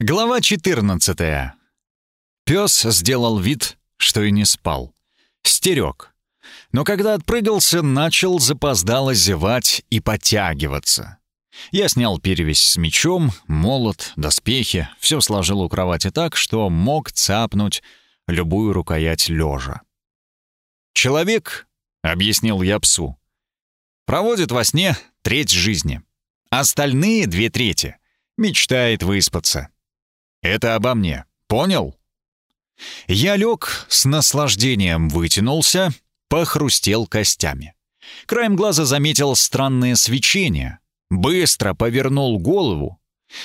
Глава 14. Пес сделал вид, что и не спал. Стерег. Но когда отпрыгался, начал запоздало зевать и подтягиваться. Я снял перевязь с мечом, молот, доспехи, все сложил у кровати так, что мог цапнуть любую рукоять лежа. «Человек», — объяснил я псу, — «проводит во сне треть жизни. Остальные две трети мечтает выспаться. Это обо мне. Понял? Я лег, с наслаждением вытянулся, похрустел костями. Краем глаза заметил странное свечение. Быстро повернул голову.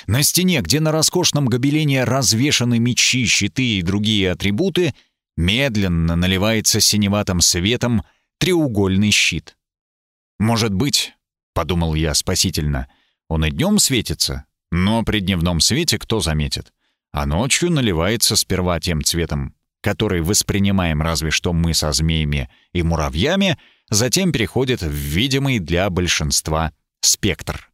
На стене, где на роскошном гобелене развешаны мечи, щиты и другие атрибуты, медленно наливается синеватым светом треугольный щит. «Может быть, — подумал я спасительно, — он и днем светится, но при дневном свете кто заметит? А ночью наливается сперва тем цветом, который воспринимаем разве что мы со змеями и муравьями, затем переходит в видимый для большинства спектр.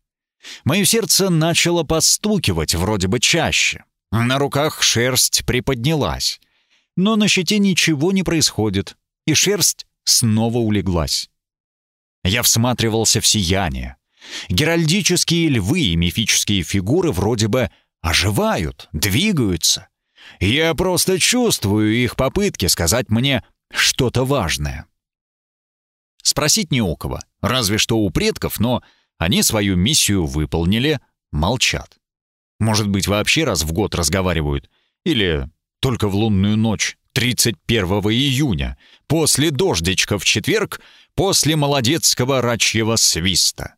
Мое сердце начало постукивать вроде бы чаще. На руках шерсть приподнялась. Но на щите ничего не происходит, и шерсть снова улеглась. Я всматривался в сияние. Геральдические львы и мифические фигуры вроде бы оживают, двигаются. Я просто чувствую их попытки сказать мне что-то важное. Спросить не у кого, разве что у предков, но они свою миссию выполнили, молчат. Может быть, вообще раз в год разговаривают, или только в лунную ночь 31 июня, после дождичка в четверг, после молодецкого рачьего свиста.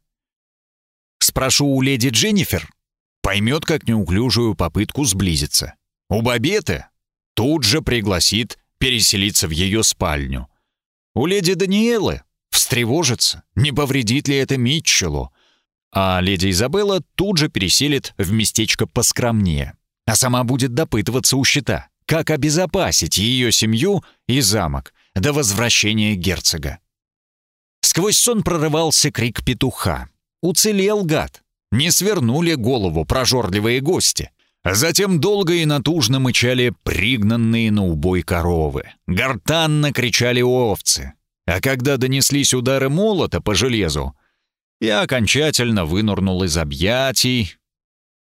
Спрошу у леди Дженнифер, поймет как неуклюжую попытку сблизиться. У Бабеты тут же пригласит переселиться в ее спальню. У леди Даниэлы встревожится, не повредит ли это Митчеллу. А леди Изабелла тут же переселит в местечко поскромнее, а сама будет допытываться у щита, как обезопасить ее семью и замок до возвращения герцога. Сквозь сон прорывался крик петуха. Уцелел гад. Не свернули голову прожорливые гости. Затем долго и натужно мычали пригнанные на убой коровы. Гортанно кричали овцы. А когда донеслись удары молота по железу, я окончательно вынурнул из объятий.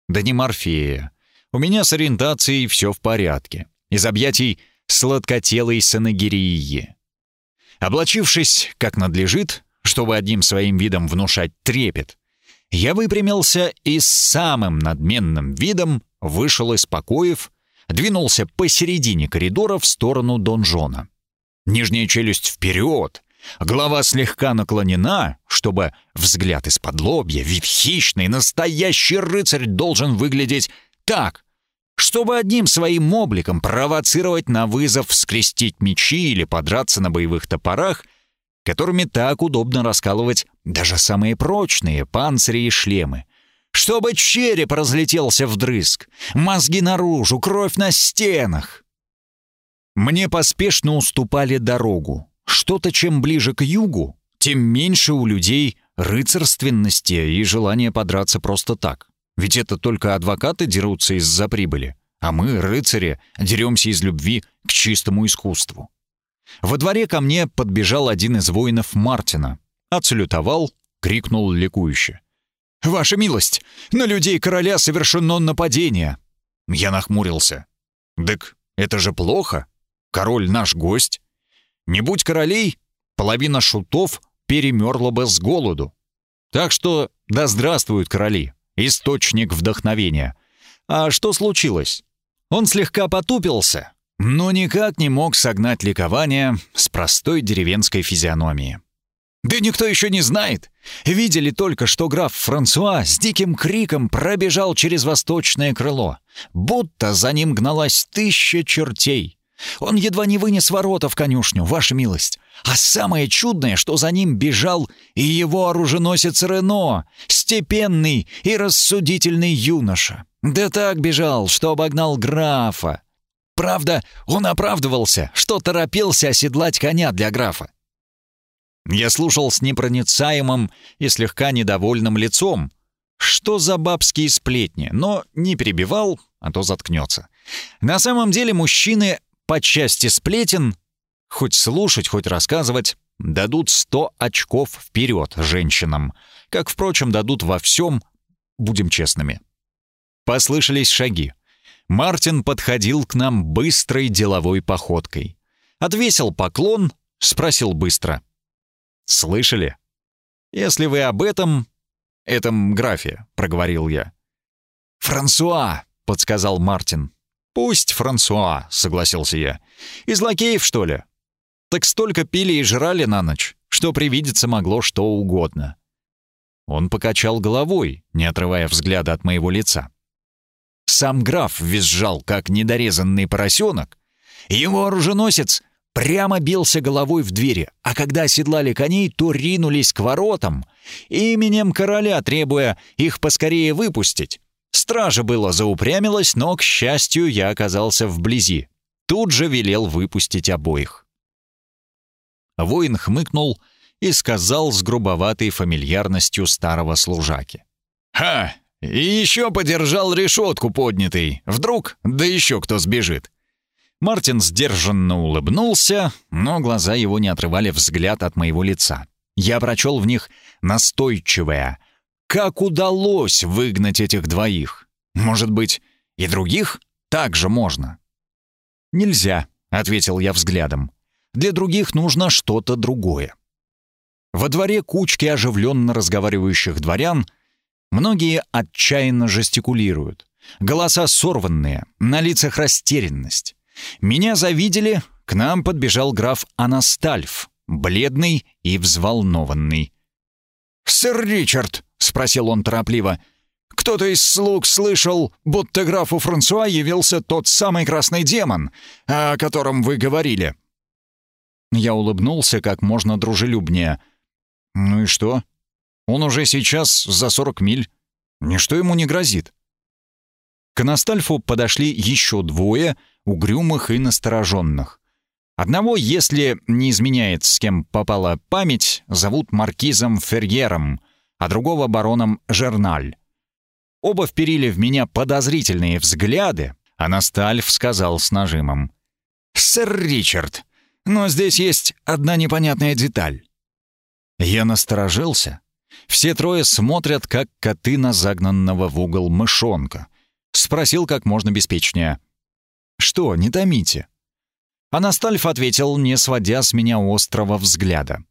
Да не Морфея. У меня с ориентацией все в порядке. Из объятий сладкотелой санагирии. Облачившись, как надлежит, чтобы одним своим видом внушать трепет, я выпрямился и с самым надменным видом вышел из покоев, двинулся посередине коридора в сторону донжона. Нижняя челюсть вперед, голова слегка наклонена, чтобы взгляд из-под лобья, вид хищный, настоящий рыцарь должен выглядеть так, чтобы одним своим обликом провоцировать на вызов скрестить мечи или подраться на боевых топорах — которыми так удобно раскалывать даже самые прочные панцири и шлемы. Чтобы череп разлетелся вдрызг, мозги наружу, кровь на стенах. Мне поспешно уступали дорогу. Что-то чем ближе к югу, тем меньше у людей рыцарственности и желания подраться просто так. Ведь это только адвокаты дерутся из-за прибыли, а мы, рыцари, деремся из любви к чистому искусству. Во дворе ко мне подбежал один из воинов Мартина, отсалютовал, крикнул ликующе. «Ваша милость! На людей короля совершено нападение!» Я нахмурился. «Дык, это же плохо! Король наш гость! Не будь королей, половина шутов перемерла бы с голоду. Так что да здравствуют короли, источник вдохновения. А что случилось?» Он слегка потупился, но никак не мог согнать ликование с простой деревенской физиономии. «Да никто еще не знает. Видели только, что граф Франсуа с диким криком пробежал через восточное крыло, будто за ним гналась тысяча чертей. Он едва не вынес ворота в конюшню, ваша милость. А самое чудное, что за ним бежал и его оруженосец Рено, степенный и рассудительный юноша. Да так бежал, что обогнал графа. Правда, он оправдывался, что торопился оседлать коня для графа. Я слушал с непроницаемым и слегка недовольным лицом. Что за бабские сплетни, но не перебивал, а то заткнется. На самом деле мужчины по части сплетен, хоть слушать, хоть рассказывать, дадут 100 очков вперед женщинам, как, впрочем, дадут во всем, будем честными. Послышались шаги. Мартин подходил к нам быстрой деловой походкой. Отвесил поклон, спросил быстро. «Слышали?» «Если вы об этом, этом графе», — проговорил я. «Франсуа», — подсказал Мартин. «Пусть Франсуа», — согласился я. «Из лакеев, что ли?» «Так столько пили и жрали на ночь, что привидеться могло что угодно». Он покачал головой, не отрывая взгляда от моего лица. Сам граф визжал, как недорезанный поросенок. Его оруженосец прямо бился головой в двери, а когда оседлали коней, то ринулись к воротам, именем короля требуя их поскорее выпустить. Стража было заупрямилась, но, к счастью, я оказался вблизи. Тут же велел выпустить обоих. Воин хмыкнул и сказал с грубоватой фамильярностью старого служаки. «Ха! И еще подержал решетку поднятой. Вдруг, да еще кто сбежит. Мартин сдержанно улыбнулся, но глаза его не отрывали взгляд от моего лица. Я прочел в них настойчивое. Как удалось выгнать этих двоих? Может быть, и других также можно? «Нельзя», — ответил я взглядом. «Для других нужно что-то другое». Во дворе кучки оживленно разговаривающих дворян многие отчаянно жестикулируют. Голоса сорванные, на лицах растерянность. Меня завидели, к нам подбежал граф Анастальф, бледный и взволнованный. «Сэр Ричард», — спросил он торопливо, — «кто-то из слуг слышал, будто графу Франсуа явился тот самый красный демон, о котором вы говорили». Я улыбнулся как можно дружелюбнее. «Ну и что? Он уже сейчас за сорок миль. Ничто ему не грозит». К Анастальфу подошли еще двое — угрюмых и настороженных. Одного, если не изменяет, с кем попала память, зовут маркизом Ферьером, а другого бароном Жерналь. Оба вперили в меня подозрительные взгляды, а Настальф сказал с нажимом. «Сэр Ричард, но здесь есть одна непонятная деталь». Я насторожился. Все трое смотрят, как коты на загнанного в угол мышонка. Спросил как можно беспечнее. Что, не томите?» Анастальф ответил, не сводя с меня острого взгляда.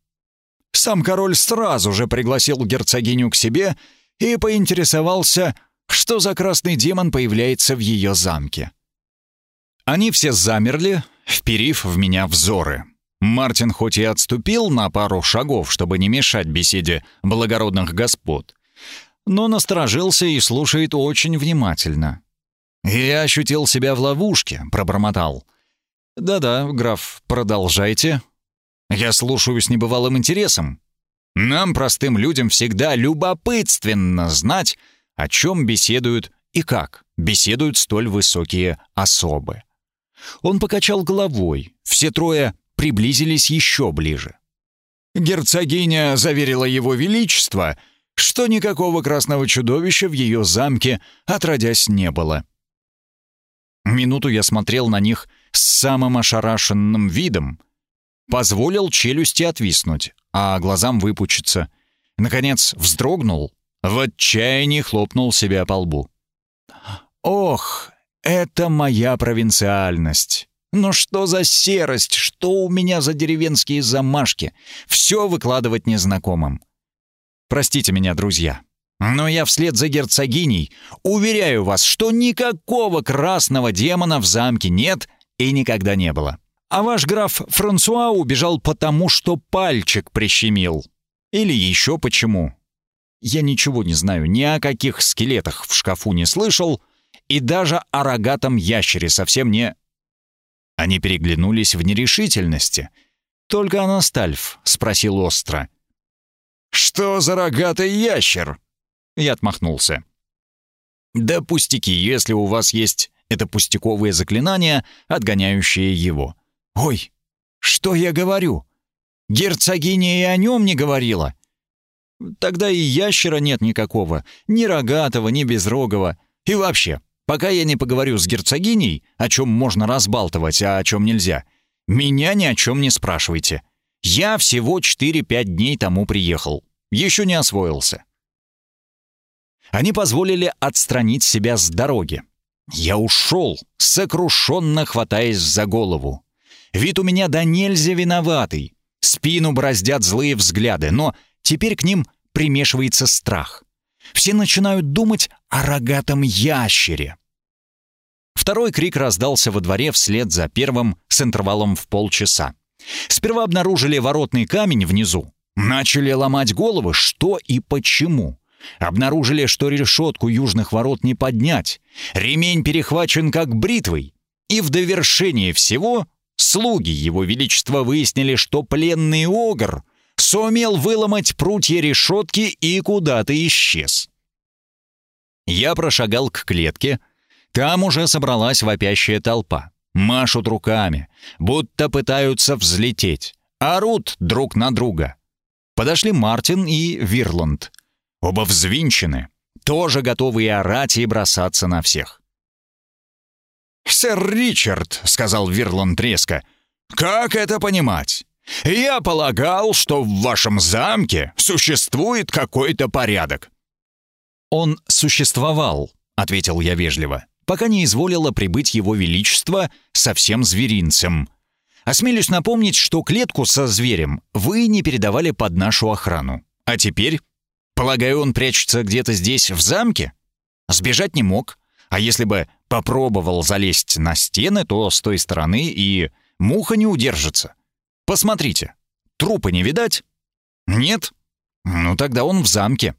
Сам король сразу же пригласил герцогиню к себе и поинтересовался, что за красный демон появляется в ее замке. Они все замерли, вперив в меня взоры. Мартин хоть и отступил на пару шагов, чтобы не мешать беседе благородных господ, но насторожился и слушает очень внимательно. «Я ощутил себя в ловушке», — пробормотал. «Да-да, граф, продолжайте». «Я слушаю с небывалым интересом. Нам, простым людям, всегда любопытственно знать, о чем беседуют и как беседуют столь высокие особы». Он покачал головой. Все трое приблизились еще ближе. Герцогиня заверила его величество, что никакого красного чудовища в ее замке отродясь не было. Минуту я смотрел на них с самым ошарашенным видом. Позволил челюсти отвиснуть, а глазам выпучиться. Наконец вздрогнул, в отчаянии хлопнул себя по лбу. «Ох, это моя провинциальность! Но что за серость, что у меня за деревенские замашки? Все выкладывать незнакомым. Простите меня, друзья, но я вслед за герцогиней уверяю вас, что никакого красного демона в замке нет и никогда не было. А ваш граф Франсуа убежал потому, что пальчик прищемил. Или еще почему. Я ничего не знаю, ни о каких скелетах в шкафу не слышал, и даже о рогатом ящере совсем не... Они переглянулись в нерешительности. Только Анастальф спросил остро. «Что за рогатый ящер?» Я отмахнулся. «Да пустяки, если у вас есть это пустяковые заклинания, отгоняющие его». «Ой, что я говорю? Герцогиня и о нем не говорила». «Тогда и ящера нет никакого, ни рогатого, ни безрогого. И вообще, Пока я не поговорю с герцогиней, о чем можно разбалтывать, а о чем нельзя, меня ни о чем не спрашивайте. Я всего 4-5 дней тому приехал. Еще не освоился. Они позволили отстранить себя с дороги. Я ушел, сокрушенно хватаясь за голову. Вид у меня да нельзя виноватый. Спину браздят злые взгляды, но теперь к ним примешивается страх. Все начинают думать о рогатом ящере. Второй крик раздался во дворе вслед за первым с интервалом в полчаса. Сперва обнаружили воротный камень внизу. Начали ломать головы, что и почему. Обнаружили, что решетку южных ворот не поднять. Ремень перехвачен как бритвой. И в довершение всего слуги его величества выяснили, что пленный огр сумел выломать прутья решетки и куда-то исчез. Я прошагал к клетке. Там уже собралась вопящая толпа. Машут руками, будто пытаются взлететь. Орут друг на друга. Подошли Мартин и Вирланд. Оба взвинчены, тоже готовые орать и бросаться на всех. «Сэр Ричард», — сказал Вирланд резко, — «как это понимать? Я полагал, что в вашем замке существует какой-то порядок». «Он существовал», — ответил я вежливо, пока не изволило прибыть его величество со всем зверинцем. Осмелюсь напомнить, что клетку со зверем вы не передавали под нашу охрану. А теперь Полагаю, он прячется где-то здесь, в замке? Сбежать не мог. А если бы попробовал залезть на стены, то с той стороны и муха не удержится. Посмотрите, трупа не видать? Нет? Ну тогда он в замке.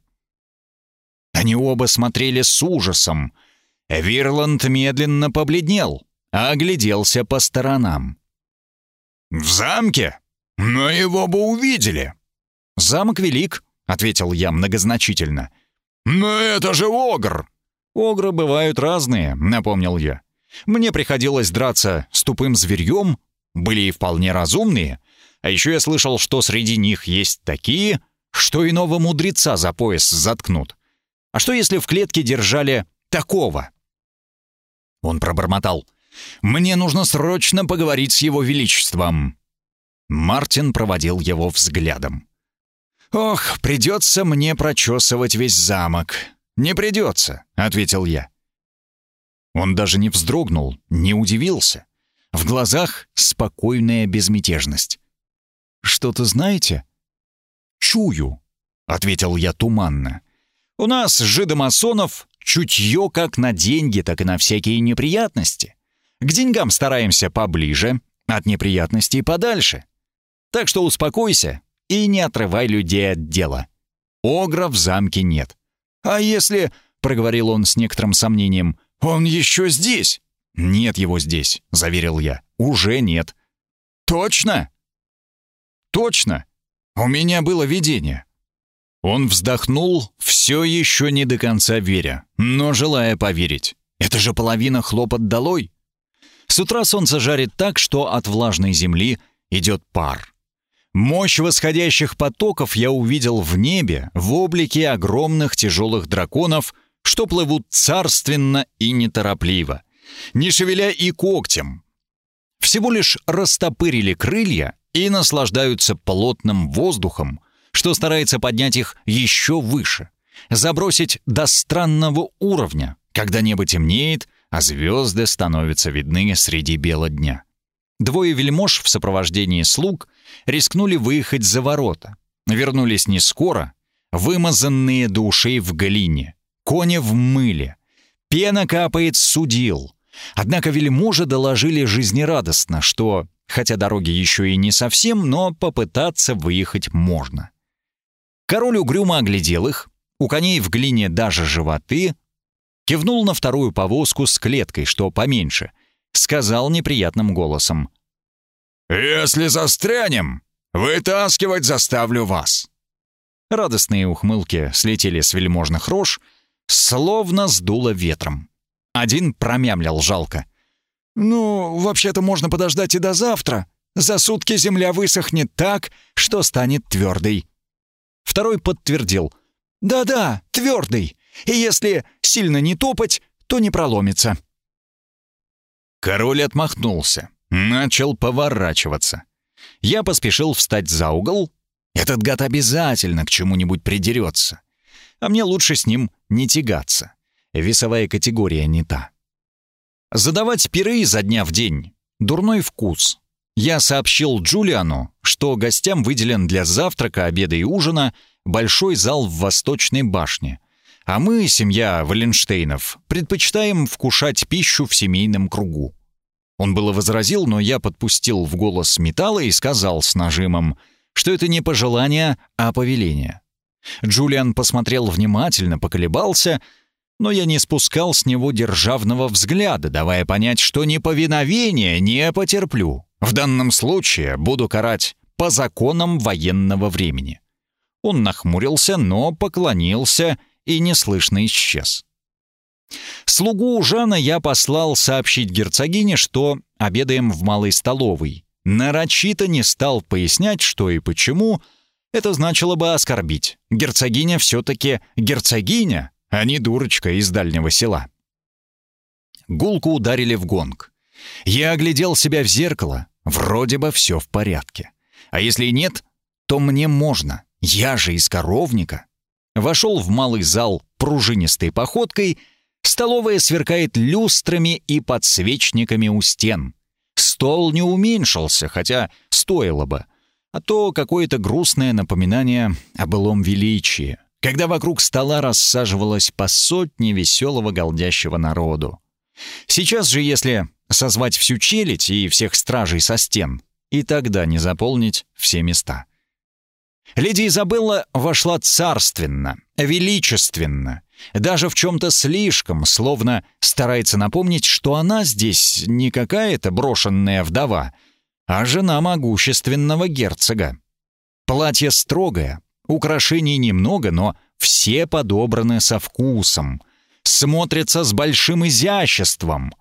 Они оба смотрели с ужасом. Вирланд медленно побледнел, а огляделся по сторонам. «В замке? Но его бы увидели!» «Замок велик», ответил я многозначительно. «Но это же огр!» «Огры бывают разные», — напомнил я. «Мне приходилось драться с тупым зверьем, были и вполне разумные, а еще я слышал, что среди них есть такие, что иного мудреца за пояс заткнут. А что если в клетке держали такого?» Он пробормотал. «Мне нужно срочно поговорить с его величеством». Мартин проводил его взглядом. «Ох, придется мне прочесывать весь замок». «Не придется», — ответил я. Он даже не вздрогнул, не удивился. В глазах спокойная безмятежность. «Что-то знаете?» «Чую», — ответил я туманно. «У нас, жидомасонов, чутье как на деньги, так и на всякие неприятности. К деньгам стараемся поближе, от неприятностей подальше. Так что успокойся и не отрывай людей от дела. Огра в замке нет. А если, проговорил он с некоторым сомнением, он еще здесь? Нет его здесь, заверил я. Уже нет. Точно? Точно. У меня было видение. Он вздохнул, все еще не до конца веря, но желая поверить. Это же половина хлопот долой. С утра солнце жарит так, что от влажной земли идет пар. Мощь восходящих потоков я увидел в небе в облике огромных тяжелых драконов, что плывут царственно и неторопливо, не шевеля и когтем. Всего лишь растопырили крылья и наслаждаются плотным воздухом, что старается поднять их еще выше, забросить до странного уровня, когда небо темнеет, а звезды становятся видны среди бела дня. Двое вельмож в сопровождении слуг рискнули выехать за ворота. Вернулись не скоро, вымазанные до ушей в глине, кони в мыле. Пена капает с судил. Однако вельможи доложили жизнерадостно, что, хотя дороги еще и не совсем, но попытаться выехать можно. Король угрюмо оглядел их, у коней в глине даже животы, кивнул на вторую повозку с клеткой, что поменьше, сказал неприятным голосом. «Если застрянем, вытаскивать заставлю вас». Радостные ухмылки слетели с вельможных рож, словно сдуло ветром. Один промямлял жалко. «Ну, вообще-то можно подождать и до завтра. За сутки земля высохнет так, что станет твердой». Второй подтвердил. «Да-да, твердый. И если сильно не топать, то не проломится». Король отмахнулся, начал поворачиваться. Я поспешил встать за угол. Этот гад обязательно к чему-нибудь придерется. А мне лучше с ним не тягаться. Весовая категория не та. Задавать пиры изо дня в день — дурной вкус. Я сообщил Джулиану, что гостям выделен для завтрака, обеда и ужина большой зал в Восточной башне, а мы, семья Валенштейнов, предпочитаем вкушать пищу в семейном кругу. Он было возразил, но я подпустил в голос металла и сказал с нажимом, что это не пожелание, а повеление. Джулиан посмотрел внимательно, поколебался — но я не спускал с него державного взгляда, давая понять, что неповиновение не потерплю. В данном случае буду карать по законам военного времени. Он нахмурился, но поклонился и неслышно исчез. Слугу Жана я послал сообщить герцогине, что обедаем в малой столовой. Нарочито не стал пояснять, что и почему. Это значило бы оскорбить. Герцогиня все-таки герцогиня, а не дурочка из дальнего села. Гулку ударили в гонг. Я оглядел себя в зеркало. Вроде бы все в порядке. А если нет, то мне можно. Я же из коровника. Вошел в малый зал пружинистой походкой. Столовая сверкает люстрами и подсвечниками у стен. Стол не уменьшился, хотя стоило бы. А то какое-то грустное напоминание о былом величии когда вокруг стола рассаживалось по сотне веселого голдящего народу. Сейчас же, если созвать всю челядь и всех стражей со стен, и тогда не заполнить все места. Леди Изабелла вошла царственно, величественно, даже в чем-то слишком, словно старается напомнить, что она здесь не какая-то брошенная вдова, а жена могущественного герцога. Платье строгое, Украшений немного, но все подобраны со вкусом. Смотрятся с большим изяществом.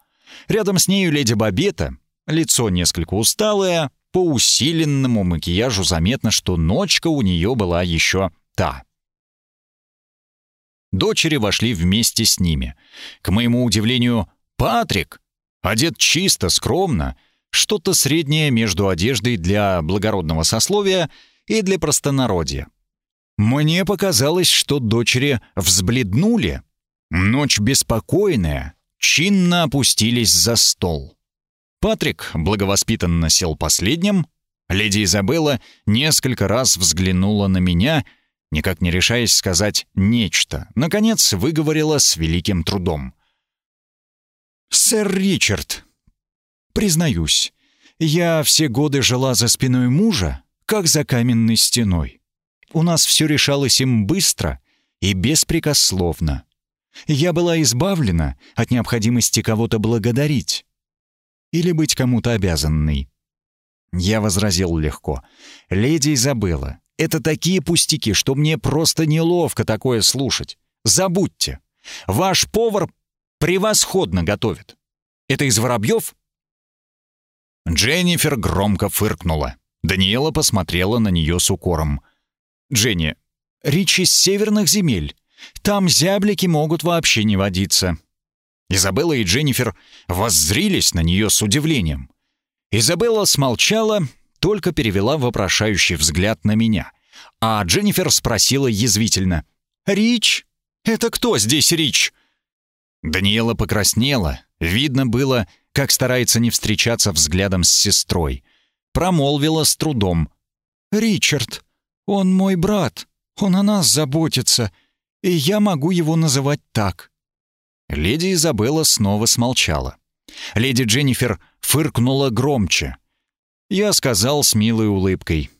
Рядом с нею леди Бабета, лицо несколько усталое, по усиленному макияжу заметно, что ночка у нее была еще та. Дочери вошли вместе с ними. К моему удивлению, Патрик, одет чисто, скромно, что-то среднее между одеждой для благородного сословия и для простонародья. Мне показалось, что дочери взбледнули. Ночь беспокойная, чинно опустились за стол. Патрик благовоспитанно сел последним. Леди Изабелла несколько раз взглянула на меня, никак не решаясь сказать нечто. Наконец выговорила с великим трудом. «Сэр Ричард, признаюсь, я все годы жила за спиной мужа, как за каменной стеной. У нас все решалось им быстро и беспрекословно. Я была избавлена от необходимости кого-то благодарить или быть кому-то обязанной. Я возразил легко. «Леди Изабелла, это такие пустяки, что мне просто неловко такое слушать. Забудьте. Ваш повар превосходно готовит. Это из воробьев?» Дженнифер громко фыркнула. Даниэла посмотрела на нее с укором. Дженни, речь из северных земель. Там зяблики могут вообще не водиться». Изабелла и Дженнифер воззрились на нее с удивлением. Изабелла смолчала, только перевела вопрошающий взгляд на меня. А Дженнифер спросила язвительно. «Рич? Это кто здесь Рич?» Даниэла покраснела. Видно было, как старается не встречаться взглядом с сестрой. Промолвила с трудом. «Ричард». Он мой брат, он о нас заботится, и я могу его называть так». Леди Изабелла снова смолчала. Леди Дженнифер фыркнула громче. Я сказал с милой улыбкой.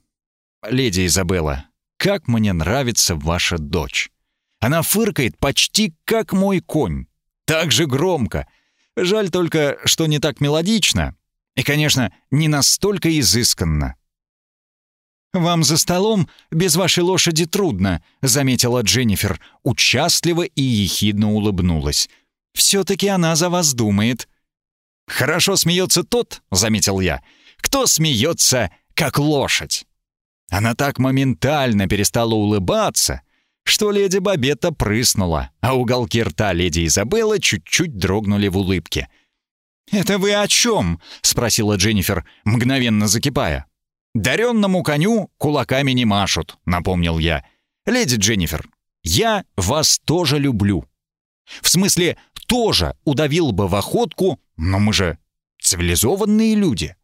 «Леди Изабелла, как мне нравится ваша дочь. Она фыркает почти как мой конь. Так же громко. Жаль только, что не так мелодично. И, конечно, не настолько изысканно. «Вам за столом без вашей лошади трудно», — заметила Дженнифер, участливо и ехидно улыбнулась. «Все-таки она за вас думает». «Хорошо смеется тот», — заметил я, — «кто смеется, как лошадь». Она так моментально перестала улыбаться, что леди Бабетта прыснула, а уголки рта леди Изабеллы чуть-чуть дрогнули в улыбке. «Это вы о чем?» — спросила Дженнифер, мгновенно закипая. «Даренному коню кулаками не машут», — напомнил я. «Леди Дженнифер, я вас тоже люблю. В смысле, тоже удавил бы в охотку, но мы же цивилизованные люди».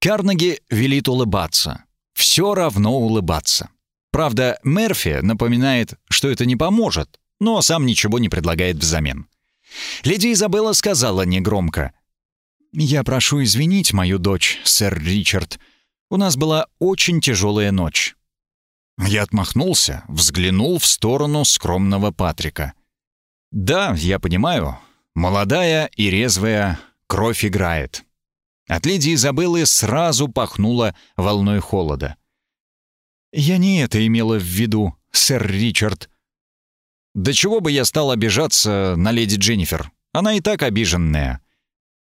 Карнеги велит улыбаться. Все равно улыбаться. Правда, Мерфи напоминает, что это не поможет, но сам ничего не предлагает взамен. Леди Изабелла сказала негромко. «Я прошу извинить мою дочь, сэр Ричард. У нас была очень тяжелая ночь». Я отмахнулся, взглянул в сторону скромного Патрика. «Да, я понимаю. Молодая и резвая кровь играет». От леди Изабеллы сразу пахнуло волной холода. «Я не это имела в виду, сэр Ричард». «Да чего бы я стал обижаться на леди Дженнифер? Она и так обиженная».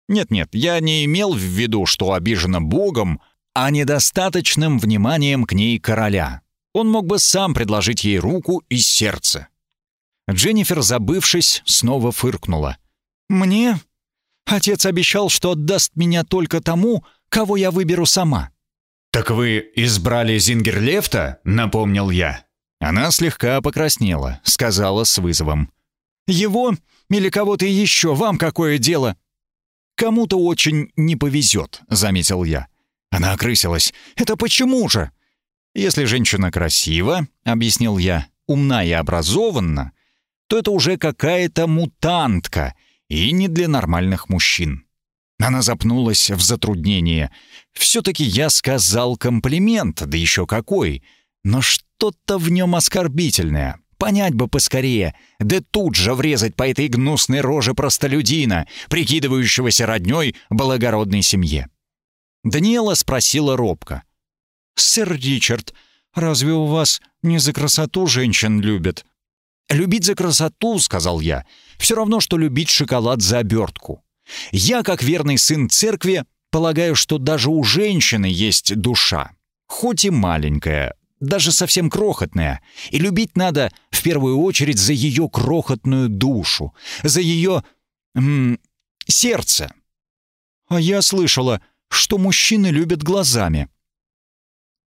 «Нет-нет, я не имел в виду, что обижена Богом, а недостаточным вниманием к ней короля. Он мог бы сам предложить ей руку и сердце». Дженнифер, забывшись, снова фыркнула. «Мне? Отец обещал, что отдаст меня только тому, кого я выберу сама». «Так вы избрали Зингерлефта?» — напомнил я. Она слегка покраснела, сказала с вызовом. «Его или кого-то еще, вам какое дело?» «Кому-то очень не повезет», — заметил я. Она окрысилась. «Это почему же?» «Если женщина красива», — объяснил я, — «умна и образованна, то это уже какая-то мутантка и не для нормальных мужчин». Она запнулась в затруднении. «Все-таки я сказал комплимент, да еще какой. Но что-то в нем оскорбительное. Понять бы поскорее, да тут же врезать по этой гнусной роже простолюдина, прикидывающегося роднёй благородной семье». Даниэла спросила робко. «Сэр Ричард, разве у вас не за красоту женщин любят?» «Любить за красоту, — сказал я, — все равно, что любить шоколад за обертку. Я, как верный сын церкви, полагаю, что даже у женщины есть душа, хоть и маленькая, даже совсем крохотная, и любить надо в первую очередь за ее крохотную душу, за ее... М, сердце. А я слышала, что мужчины любят глазами.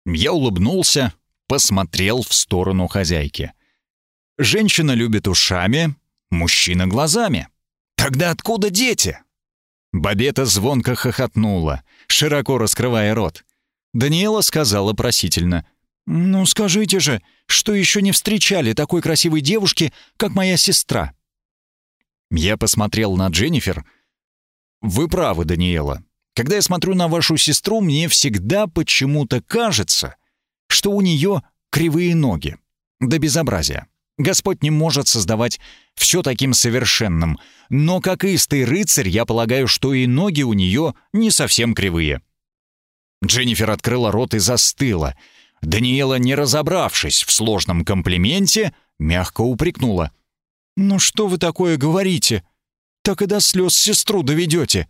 Я улыбнулся, посмотрел в сторону хозяйки. Женщина любит ушами, мужчина глазами. Тогда откуда дети? Бабета звонко хохотнула, широко раскрывая рот. Даниэла сказала просительно. «Ну скажите же, что еще не встречали такой красивой девушки, как моя сестра?» Я посмотрел на Дженнифер. «Вы правы, Даниэла. Когда я смотрю на вашу сестру, мне всегда почему-то кажется, что у нее кривые ноги. До безобразия. Господь не может создавать все таким совершенным, но как истый рыцарь я полагаю, что и ноги у нее не совсем кривые. Дженнифер открыла рот и застыла. Даниэла, не разобравшись в сложном комплименте, мягко упрекнула. «Ну что вы такое говорите? Так и до слез сестру доведете».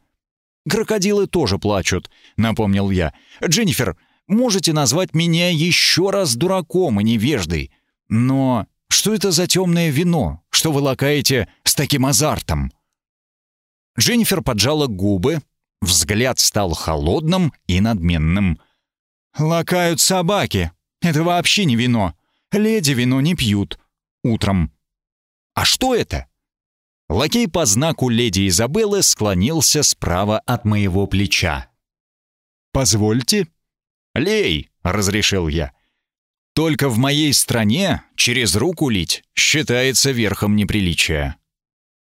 «Крокодилы тоже плачут», — напомнил я. «Дженнифер, можете назвать меня еще раз дураком и невеждой, но что это за темное вино, что вы лакаете с таким азартом?» Дженнифер поджала губы, взгляд стал холодным и надменным. «Лакают собаки. Это вообще не вино. Леди вино не пьют. Утром». «А что это?» Лакей по знаку леди Изабеллы склонился справа от моего плеча. «Позвольте?» «Лей», — разрешил я. Только в моей стране через руку лить считается верхом неприличия.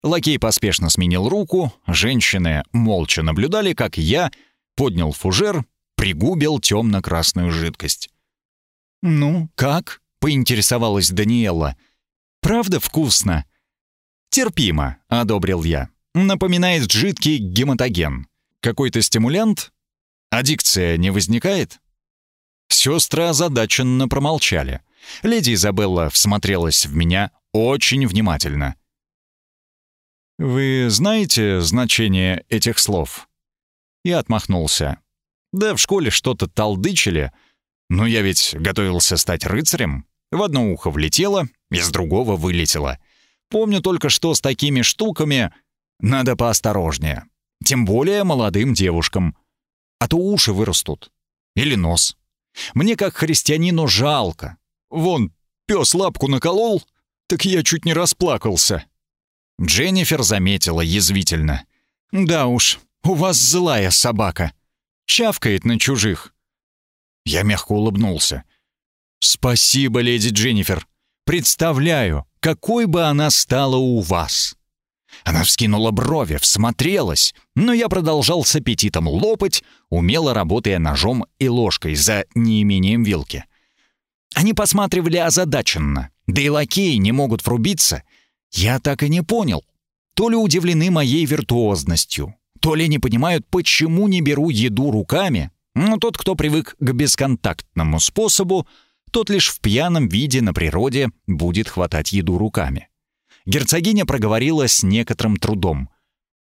Лакей поспешно сменил руку, женщины молча наблюдали, как я поднял фужер, пригубил темно-красную жидкость. «Ну, как?» — поинтересовалась Даниэла. «Правда вкусно?» «Терпимо», — одобрил я. «Напоминает жидкий гематоген. Какой-то стимулянт? Аддикция не возникает?» Сестры озадаченно промолчали. Леди Изабелла всмотрелась в меня очень внимательно. «Вы знаете значение этих слов?» Я отмахнулся. «Да в школе что-то толдычили. Но я ведь готовился стать рыцарем. В одно ухо влетело, из другого вылетело. Помню только, что с такими штуками надо поосторожнее. Тем более молодым девушкам. А то уши вырастут. Или нос. Мне как христианину жалко. Вон, пес лапку наколол, так я чуть не расплакался. Дженнифер заметила язвительно. «Да уж, у вас злая собака. Чавкает на чужих». Я мягко улыбнулся. «Спасибо, леди Дженнифер. Представляю, какой бы она стала у вас». Она вскинула брови, всмотрелась, но я продолжал с аппетитом лопать, умело работая ножом и ложкой за неимением вилки. Они посматривали озадаченно, да и лакеи не могут врубиться. Я так и не понял. То ли удивлены моей виртуозностью, то ли не понимают, почему не беру еду руками. Но тот, кто привык к бесконтактному способу, тот лишь в пьяном виде на природе будет хватать еду руками. Герцогиня проговорила с некоторым трудом.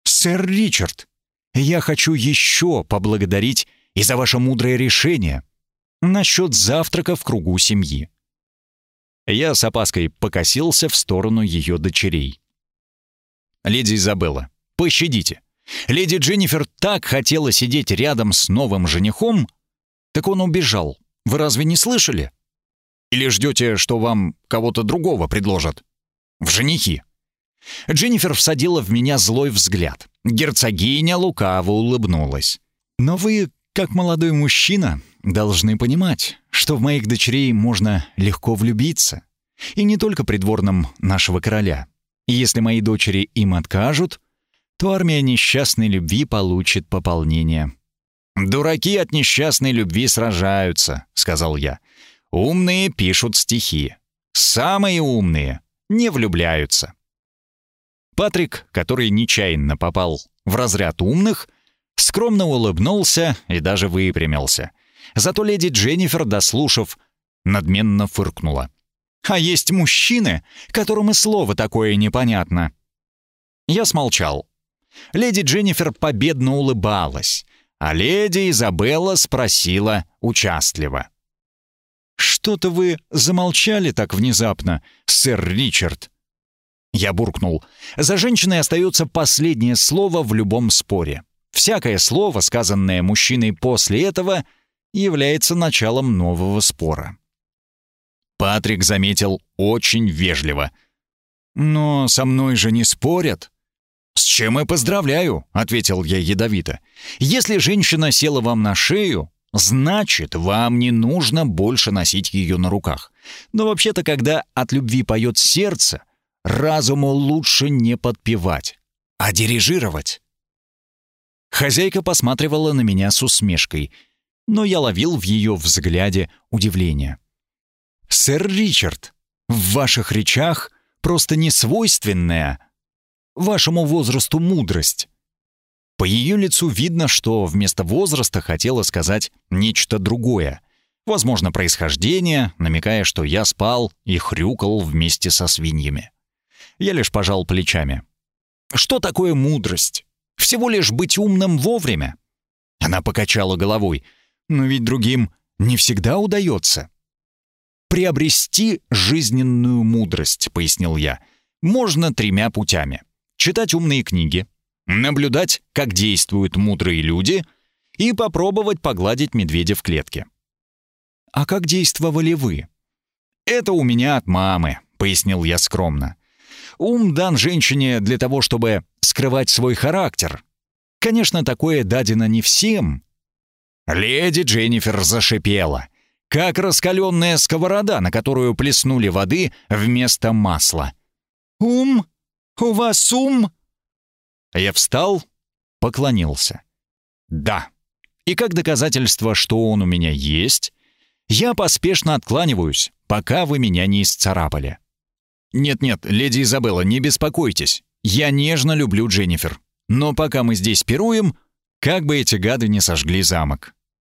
«Сэр Ричард, я хочу еще поблагодарить и за ваше мудрое решение насчет завтрака в кругу семьи». Я с опаской покосился в сторону ее дочерей. «Леди Изабелла, пощадите. Леди Дженнифер так хотела сидеть рядом с новым женихом, так он убежал. Вы разве не слышали? Или ждете, что вам кого-то другого предложат? В женихи». Дженнифер всадила в меня злой взгляд. Герцогиня лукаво улыбнулась. «Но вы, как молодой мужчина, должны понимать, что в моих дочерей можно легко влюбиться. И не только придворным нашего короля. И если мои дочери им откажут, то армия несчастной любви получит пополнение». «Дураки от несчастной любви сражаются», — сказал я. «Умные пишут стихи. Самые умные не влюбляются». Патрик, который нечаянно попал в разряд умных, скромно улыбнулся и даже выпрямился. Зато леди Дженнифер, дослушав, надменно фыркнула. «А есть мужчины, которым и слово такое непонятно». Я смолчал. Леди Дженнифер победно улыбалась, а леди Изабелла спросила участливо. «Что-то вы замолчали так внезапно, сэр Ричард?» Я буркнул. «За женщиной остается последнее слово в любом споре. Всякое слово, сказанное мужчиной после этого, является началом нового спора». Патрик заметил очень вежливо. «Но со мной же не спорят». «С чем и поздравляю», — ответил я ядовито. «Если женщина села вам на шею, значит, вам не нужно больше носить ее на руках. Но вообще-то, когда от любви поет сердце, разуму лучше не подпевать, а дирижировать». Хозяйка посматривала на меня с усмешкой, но я ловил в ее взгляде удивление. «Сэр Ричард, в ваших речах просто несвойственная вашему возрасту мудрость». По ее лицу видно, что вместо возраста хотела сказать нечто другое. Возможно, происхождение, намекая, что я спал и хрюкал вместе со свиньями. Я лишь пожал плечами. «Что такое мудрость? Всего лишь быть умным вовремя?» Она покачала головой. «Но ведь другим не всегда удается». «Приобрести жизненную мудрость», — пояснил я, — «можно тремя путями читать умные книги, наблюдать, как действуют мудрые люди и попробовать погладить медведя в клетке. «А как действовали вы?» «Это у меня от мамы», — пояснил я скромно. «Ум дан женщине для того, чтобы скрывать свой характер. Конечно, такое дадено не всем». Леди Дженнифер зашипела, как раскаленная сковорода, на которую плеснули воды вместо масла. «Ум «У вас ум?» Я встал, поклонился. «Да. И как доказательство, что он у меня есть, я поспешно откланиваюсь, пока вы меня не исцарапали». «Нет-нет, леди Изабелла, не беспокойтесь. Я нежно люблю Дженнифер. Но пока мы здесь пируем, как бы эти гады не сожгли замок.